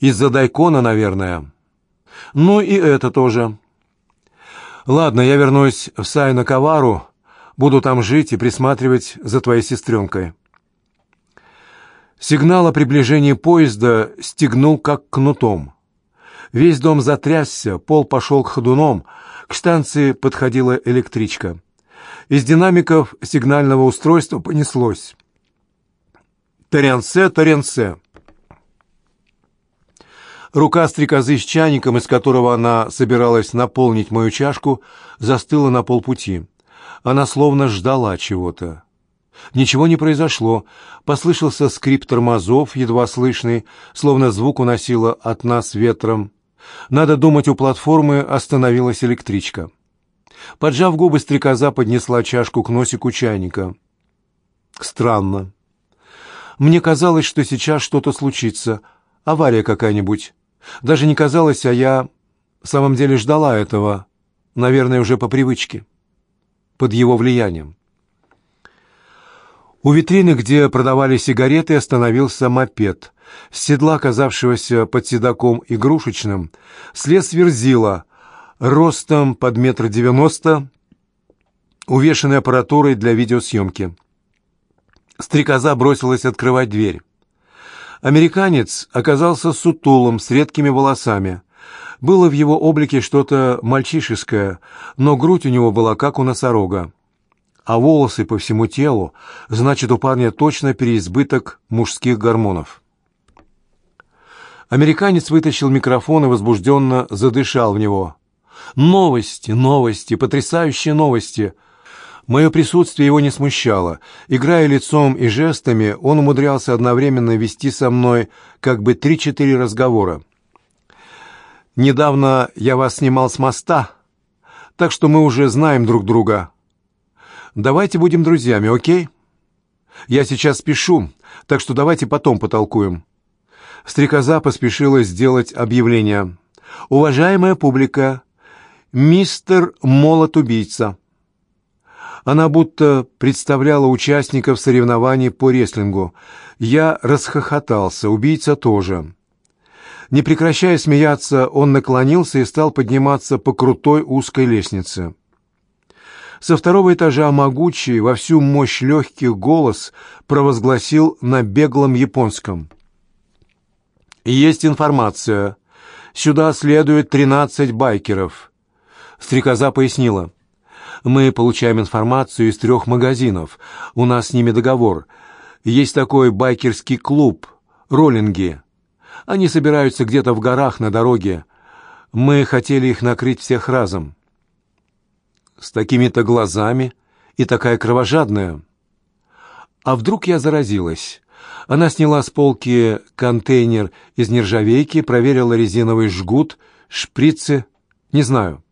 Из-за Дайкона, наверное. Ну и это тоже. Ладно, я вернусь в Сайна-Кавару, буду там жить и присматривать за твоей сестренкой. Сигнал о приближении поезда стегнул как кнутом. Весь дом затрясся, пол пошел к ходуном, к станции подходила электричка. Из динамиков сигнального устройства понеслось. «Таренсе, Таренсе!» Рука стрекозы с чайником, из которого она собиралась наполнить мою чашку, застыла на полпути. Она словно ждала чего-то. Ничего не произошло. Послышался скрип тормозов, едва слышный, словно звук уносило от нас ветром. Надо думать, у платформы остановилась электричка. Поджав губы, стрекоза поднесла чашку к носику чайника. Странно. Мне казалось, что сейчас что-то случится. Авария какая-нибудь. Даже не казалось, а я в самом деле ждала этого, наверное, уже по привычке, под его влиянием. У витрины, где продавали сигареты, остановился мопед. С седла, оказавшегося под седаком игрушечным, слез верзила, ростом под метр девяносто, увешанной аппаратурой для видеосъемки. Стрекоза бросилась открывать дверь. Американец оказался сутулым, с редкими волосами. Было в его облике что-то мальчишеское, но грудь у него была как у носорога. А волосы по всему телу, значит, у парня точно переизбыток мужских гормонов. Американец вытащил микрофон и возбужденно задышал в него. «Новости, новости, потрясающие новости!» Мое присутствие его не смущало. Играя лицом и жестами, он умудрялся одновременно вести со мной как бы три-четыре разговора. «Недавно я вас снимал с моста, так что мы уже знаем друг друга. Давайте будем друзьями, окей? Я сейчас спешу, так что давайте потом потолкуем». Стрекоза поспешила сделать объявление. «Уважаемая публика, мистер Молот-убийца». Она будто представляла участников соревнований по рестлингу. Я расхохотался, убийца тоже. Не прекращая смеяться, он наклонился и стал подниматься по крутой узкой лестнице. Со второго этажа могучий, во всю мощь легких голос провозгласил на беглом японском. «Есть информация. Сюда следует тринадцать байкеров». Стрекоза пояснила. Мы получаем информацию из трех магазинов. У нас с ними договор. Есть такой байкерский клуб «Роллинги». Они собираются где-то в горах на дороге. Мы хотели их накрыть всех разом. С такими-то глазами и такая кровожадная. А вдруг я заразилась? Она сняла с полки контейнер из нержавейки, проверила резиновый жгут, шприцы, не знаю.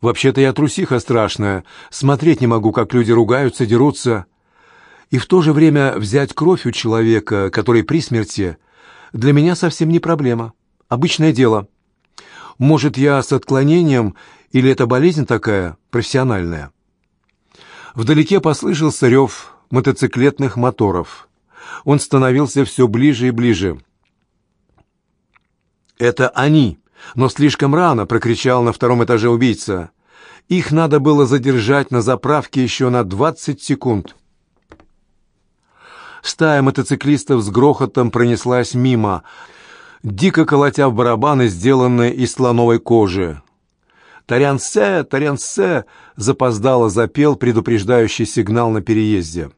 Вообще-то я трусиха страшная, смотреть не могу, как люди ругаются, дерутся. И в то же время взять кровь у человека, который при смерти, для меня совсем не проблема. Обычное дело. Может, я с отклонением, или это болезнь такая, профессиональная? Вдалеке послышался рев мотоциклетных моторов. Он становился все ближе и ближе. «Это они!» Но слишком рано, прокричал на втором этаже убийца. Их надо было задержать на заправке еще на двадцать секунд. Стая мотоциклистов с грохотом пронеслась мимо, дико колотя в барабаны, сделанные из слоновой кожи. «Тарянсе! Тарянсе!» — запоздало запел предупреждающий сигнал на переезде.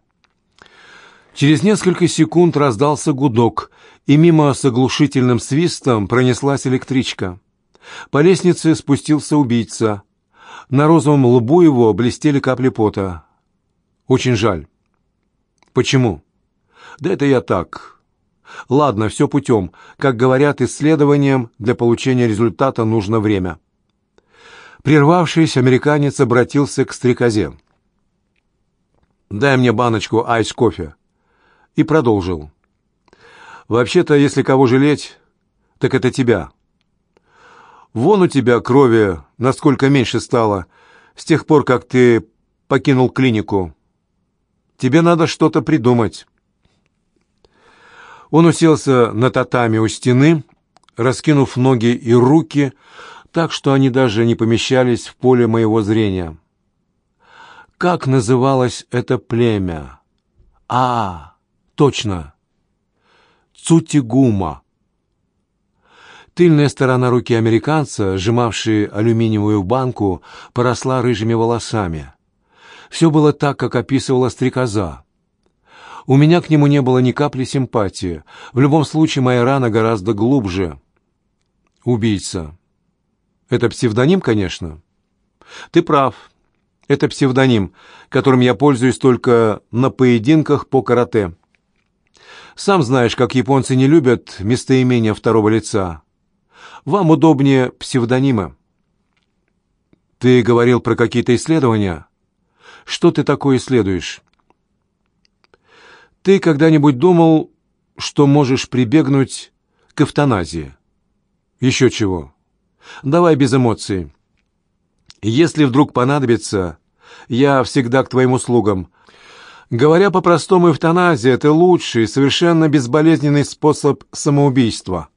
Через несколько секунд раздался гудок, и мимо с оглушительным свистом пронеслась электричка. По лестнице спустился убийца. На розовом лбу его блестели капли пота. Очень жаль. Почему? Да это я так. Ладно, все путем. Как говорят, исследованиям для получения результата нужно время. Прервавшись, американец обратился к стрекозе. «Дай мне баночку айс-кофе». И продолжил. Вообще-то, если кого жалеть, так это тебя. Вон у тебя крови насколько меньше стало с тех пор, как ты покинул клинику. Тебе надо что-то придумать. Он уселся на татами у стены, раскинув ноги и руки, так что они даже не помещались в поле моего зрения. Как называлось это племя? А, точно. Цутигума. Тыльная сторона руки американца, сжимавшей алюминиевую банку, поросла рыжими волосами. Все было так, как описывала стрекоза. У меня к нему не было ни капли симпатии. В любом случае, моя рана гораздо глубже. Убийца. Это псевдоним, конечно. Ты прав. Это псевдоним, которым я пользуюсь только на поединках по карате. Сам знаешь, как японцы не любят местоимения второго лица. Вам удобнее псевдонимы. Ты говорил про какие-то исследования? Что ты такое исследуешь? Ты когда-нибудь думал, что можешь прибегнуть к эвтаназии? Еще чего? Давай без эмоций. Если вдруг понадобится, я всегда к твоим услугам. Говоря по-простому, эвтаназия — это лучший, совершенно безболезненный способ самоубийства.